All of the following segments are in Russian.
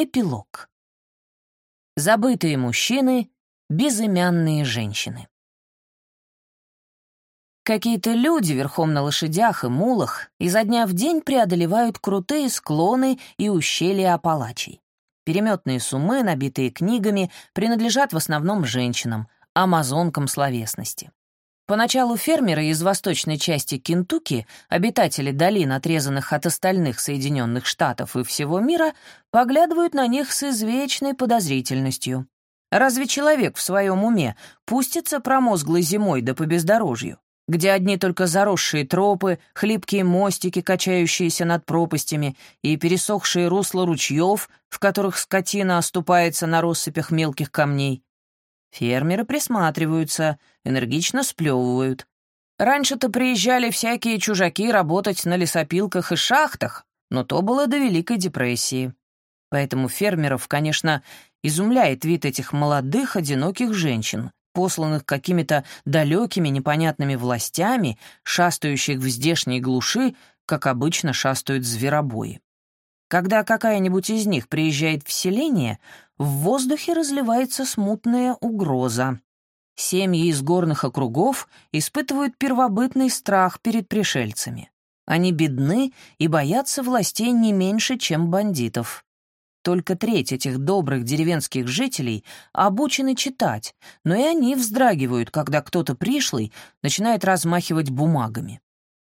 Эпилог. Забытые мужчины, безымянные женщины. Какие-то люди верхом на лошадях и мулах изо дня в день преодолевают крутые склоны и ущелья Апалачей. Переметные суммы, набитые книгами, принадлежат в основном женщинам, амазонкам словесности. Поначалу фермеры из восточной части Кентукки, обитатели долин, отрезанных от остальных Соединенных Штатов и всего мира, поглядывают на них с извечной подозрительностью. Разве человек в своем уме пустится промозглой зимой да по бездорожью, где одни только заросшие тропы, хлипкие мостики, качающиеся над пропастями, и пересохшие русла ручьев, в которых скотина оступается на россыпях мелких камней? Фермеры присматриваются, энергично сплевывают. Раньше-то приезжали всякие чужаки работать на лесопилках и шахтах, но то было до Великой депрессии. Поэтому фермеров, конечно, изумляет вид этих молодых, одиноких женщин, посланных какими-то далекими непонятными властями, шастающих в здешней глуши, как обычно шастают зверобои. Когда какая-нибудь из них приезжает в селение, в воздухе разливается смутная угроза. Семьи из горных округов испытывают первобытный страх перед пришельцами. Они бедны и боятся властей не меньше, чем бандитов. Только треть этих добрых деревенских жителей обучены читать, но и они вздрагивают, когда кто-то пришлый начинает размахивать бумагами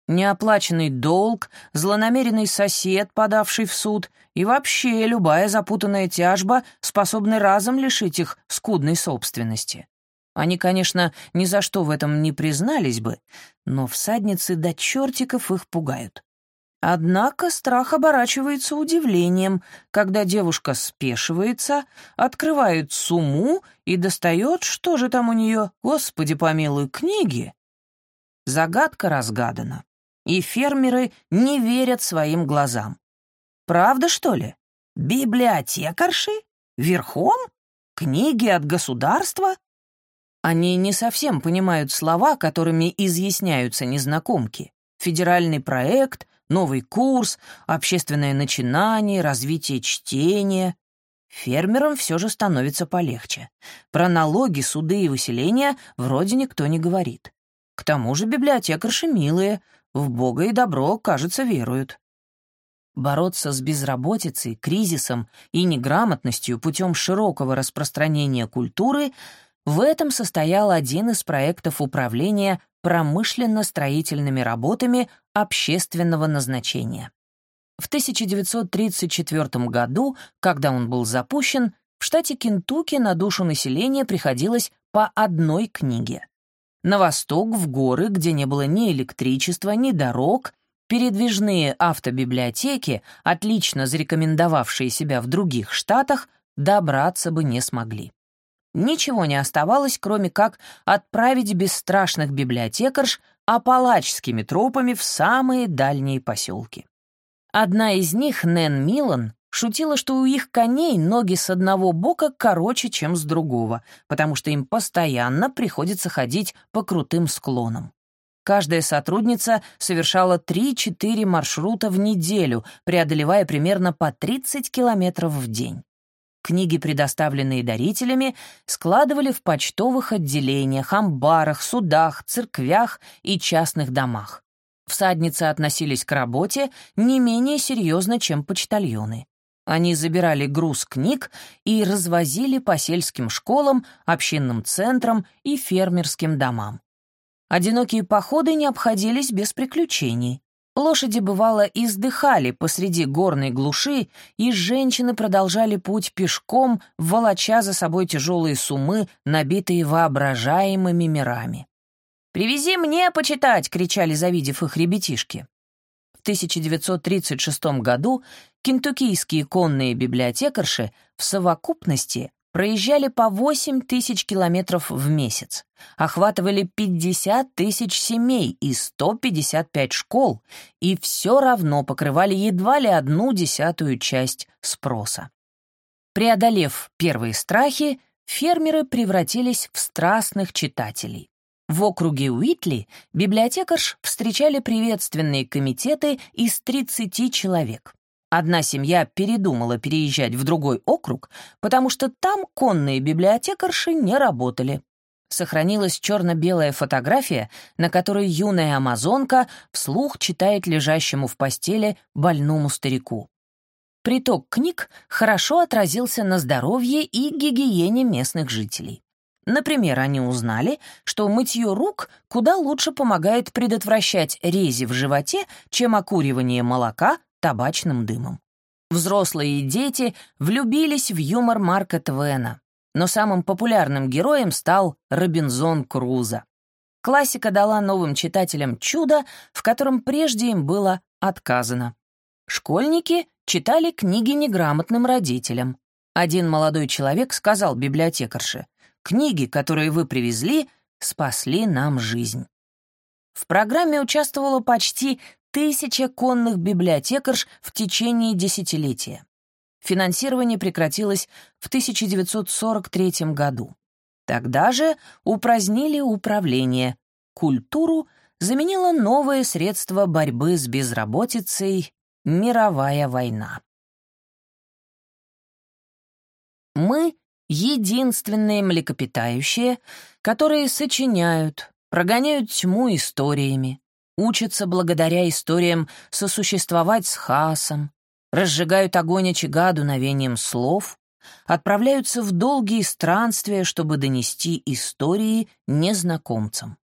неоплаченный долг, злонамеренный сосед, подавший в суд, и вообще любая запутанная тяжба способны разом лишить их скудной собственности. Они, конечно, ни за что в этом не признались бы, но всадницы до чертиков их пугают. Однако страх оборачивается удивлением, когда девушка спешивается, открывает сумму и достает, что же там у нее, господи помилуй, книги. Загадка разгадана и фермеры не верят своим глазам. Правда, что ли? Библиотекарши? Верхом? Книги от государства? Они не совсем понимают слова, которыми изъясняются незнакомки. Федеральный проект, новый курс, общественное начинание, развитие чтения. Фермерам все же становится полегче. Про налоги, суды и выселения вроде никто не говорит. К тому же библиотекарши милые, в Бога и добро, кажется, веруют. Бороться с безработицей, кризисом и неграмотностью путем широкого распространения культуры — в этом состоял один из проектов управления промышленно-строительными работами общественного назначения. В 1934 году, когда он был запущен, в штате Кентукки на душу населения приходилось по одной книге. На восток, в горы, где не было ни электричества, ни дорог, передвижные автобиблиотеки, отлично зарекомендовавшие себя в других штатах, добраться бы не смогли. Ничего не оставалось, кроме как отправить бесстрашных библиотекарш апалачскими тропами в самые дальние поселки. Одна из них, Нэн Милан, шутила, что у их коней ноги с одного бока короче, чем с другого, потому что им постоянно приходится ходить по крутым склонам. Каждая сотрудница совершала 3-4 маршрута в неделю, преодолевая примерно по 30 километров в день. Книги, предоставленные дарителями, складывали в почтовых отделениях, амбарах, судах, церквях и частных домах. Всадницы относились к работе не менее серьезно, чем почтальоны. Они забирали груз книг и развозили по сельским школам, общинным центрам и фермерским домам. Одинокие походы не обходились без приключений. Лошади, бывало, издыхали посреди горной глуши, и женщины продолжали путь пешком, волоча за собой тяжелые сумы, набитые воображаемыми мирами. «Привези мне почитать!» — кричали, завидев их ребятишки. 1936 году кентуккийские конные библиотекарши в совокупности проезжали по 8 тысяч километров в месяц, охватывали 50 тысяч семей и 155 школ, и все равно покрывали едва ли одну десятую часть спроса. Преодолев первые страхи, фермеры превратились в страстных читателей. В округе Уитли библиотекарш встречали приветственные комитеты из 30 человек. Одна семья передумала переезжать в другой округ, потому что там конные библиотекарши не работали. Сохранилась черно-белая фотография, на которой юная амазонка вслух читает лежащему в постели больному старику. Приток книг хорошо отразился на здоровье и гигиене местных жителей. Например, они узнали, что мытье рук куда лучше помогает предотвращать рези в животе, чем окуривание молока табачным дымом. Взрослые и дети влюбились в юмор Марка Твена, но самым популярным героем стал Робинзон Крузо. Классика дала новым читателям чудо, в котором прежде им было отказано. Школьники читали книги неграмотным родителям. Один молодой человек сказал библиотекарше, «Книги, которые вы привезли, спасли нам жизнь». В программе участвовало почти тысяча конных библиотекарш в течение десятилетия. Финансирование прекратилось в 1943 году. Тогда же упразднили управление. Культуру заменило новое средство борьбы с безработицей — мировая война. Мы — единственные млекопитающие, которые сочиняют, прогоняют тьму историями, учатся благодаря историям сосуществовать с хаосом, разжигают огонь очага дуновением слов, отправляются в долгие странствия, чтобы донести истории незнакомцам.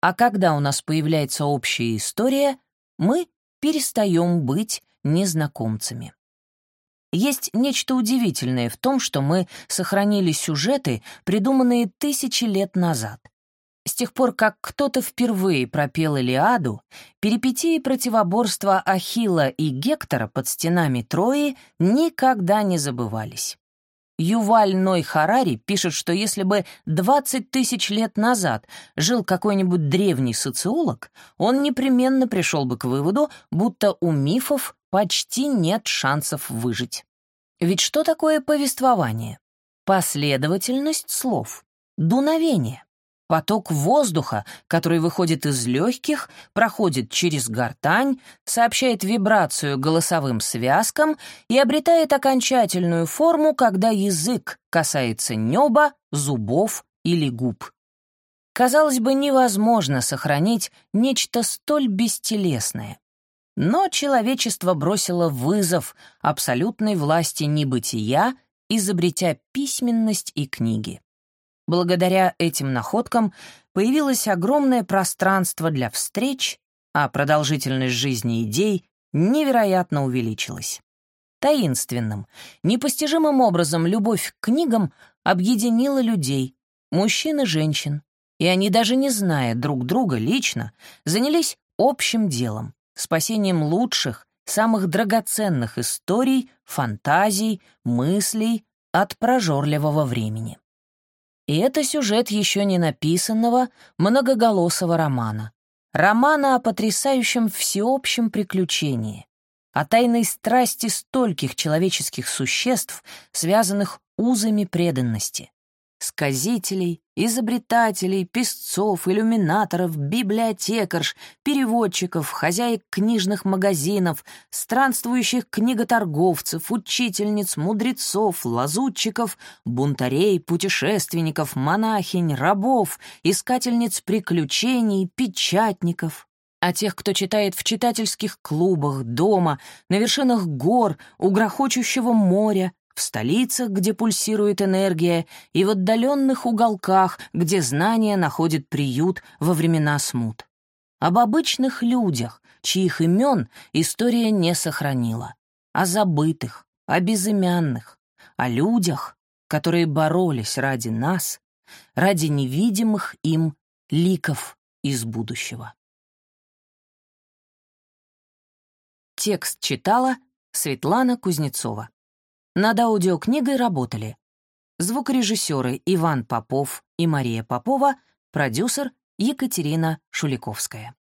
А когда у нас появляется общая история, мы перестаем быть незнакомцами. Есть нечто удивительное в том, что мы сохранили сюжеты, придуманные тысячи лет назад — тех пор, как кто-то впервые пропел Илиаду, перипетии противоборства Ахилла и Гектора под стенами Трои никогда не забывались. Юваль Ной Харари пишет, что если бы 20 тысяч лет назад жил какой-нибудь древний социолог, он непременно пришел бы к выводу, будто у мифов почти нет шансов выжить. Ведь что такое повествование? Последовательность слов, дуновение. Поток воздуха, который выходит из легких, проходит через гортань, сообщает вибрацию голосовым связкам и обретает окончательную форму, когда язык касается неба, зубов или губ. Казалось бы, невозможно сохранить нечто столь бестелесное. Но человечество бросило вызов абсолютной власти небытия, изобретя письменность и книги. Благодаря этим находкам появилось огромное пространство для встреч, а продолжительность жизни идей невероятно увеличилась. Таинственным, непостижимым образом любовь к книгам объединила людей, мужчин и женщин, и они, даже не зная друг друга лично, занялись общим делом, спасением лучших, самых драгоценных историй, фантазий, мыслей от прожорливого времени. И это сюжет еще не написанного, многоголосого романа. Романа о потрясающем всеобщем приключении, о тайной страсти стольких человеческих существ, связанных узами преданности сказителей, изобретателей, писцов, иллюминаторов, библиотекарш, переводчиков, хозяек книжных магазинов, странствующих книготорговцев, учительниц, мудрецов, лазутчиков, бунтарей, путешественников, монахинь, рабов, искательниц приключений, печатников — а тех, кто читает в читательских клубах, дома, на вершинах гор, у грохочущего моря, в столицах, где пульсирует энергия, и в отдаленных уголках, где знание находит приют во времена смут. Об обычных людях, чьих имен история не сохранила, о забытых, о безымянных, о людях, которые боролись ради нас, ради невидимых им ликов из будущего. Текст читала Светлана Кузнецова. Над аудиокнигой работали звукорежиссеры Иван Попов и Мария Попова, продюсер Екатерина Шуликовская.